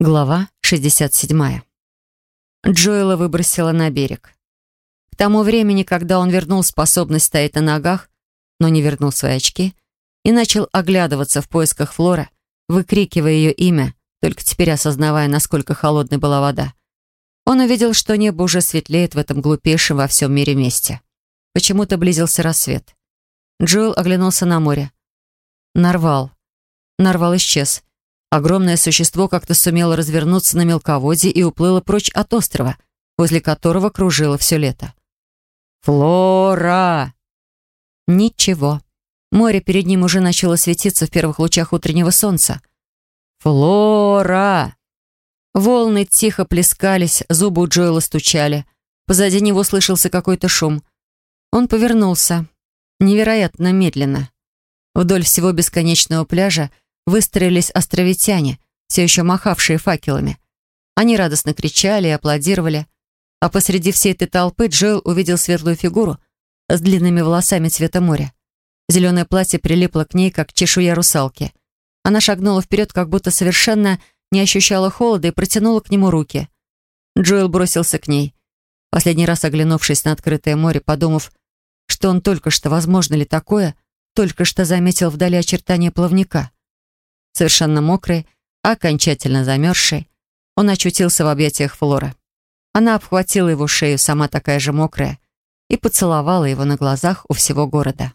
Глава 67. Джоэла выбросила на берег. К тому времени, когда он вернул способность стоять на ногах, но не вернул свои очки, и начал оглядываться в поисках Флора, выкрикивая ее имя, только теперь осознавая, насколько холодной была вода, он увидел, что небо уже светлеет в этом глупейшем во всем мире месте. Почему-то близился рассвет. Джоэл оглянулся на море. Нарвал. Нарвал исчез. Огромное существо как-то сумело развернуться на мелководье и уплыло прочь от острова, возле которого кружило все лето. «Флора!» Ничего. Море перед ним уже начало светиться в первых лучах утреннего солнца. «Флора!» Волны тихо плескались, зубы у Джоэла стучали. Позади него слышался какой-то шум. Он повернулся. Невероятно медленно. Вдоль всего бесконечного пляжа выстроились островитяне, все еще махавшие факелами. Они радостно кричали и аплодировали. А посреди всей этой толпы Джоэл увидел светлую фигуру с длинными волосами цвета моря. Зеленое платье прилипло к ней, как чешуя русалки. Она шагнула вперед, как будто совершенно не ощущала холода и протянула к нему руки. Джоэл бросился к ней. Последний раз оглянувшись на открытое море, подумав, что он только что, возможно ли такое, только что заметил вдали очертания плавника совершенно мокрый, окончательно замерзший, он очутился в объятиях Флоры. Она обхватила его шею, сама такая же мокрая, и поцеловала его на глазах у всего города.